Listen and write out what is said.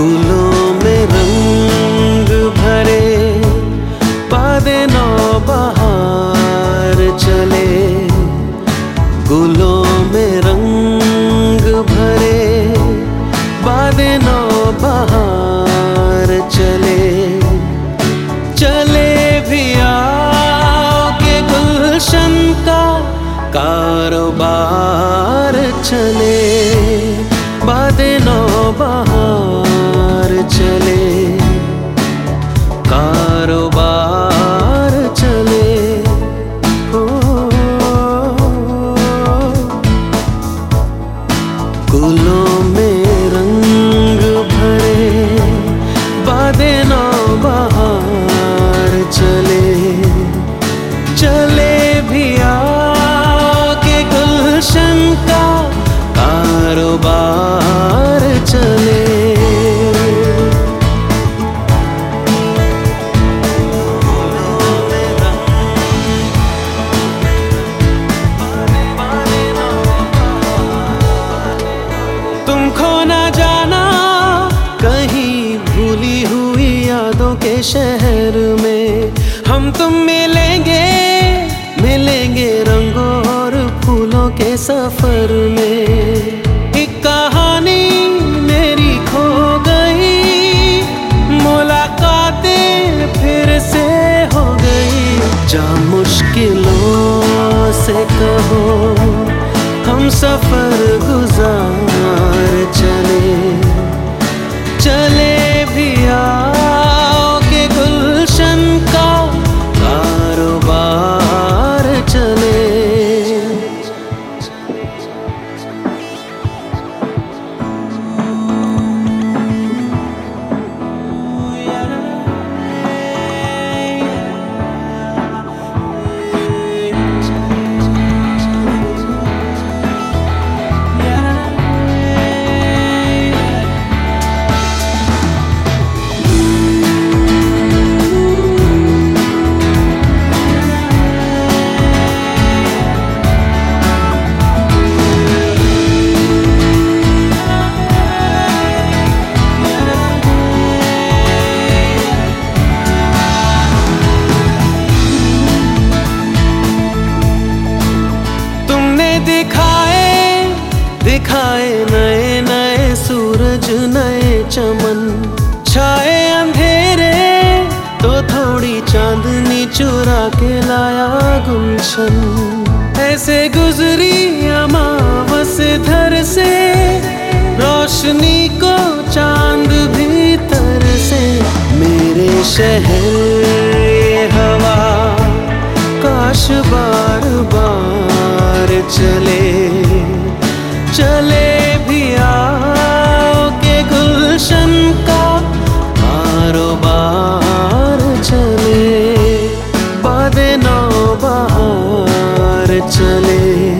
गुलों में रंग भरे, पादे नौ बहार चले। गुलों में रंग भरे बादे नौ बहार चले। चले भी के गुलशन का कारोबार चले। बादे नौ बहार कारोबार शहर में हम तुम मिलेंगे मिलेंगे रंगों और फूलों के सफ़र में। नए नए सूरज, नए चमन। छाए अंधेरे तो थोड़ी चांदनी चुरा के लाया गुलशन। ऐसे गुजरी अमावस धर से, रोशनी को चाँद भीतर से। मेरे शहर हवा, काश बार बार चले चले चले।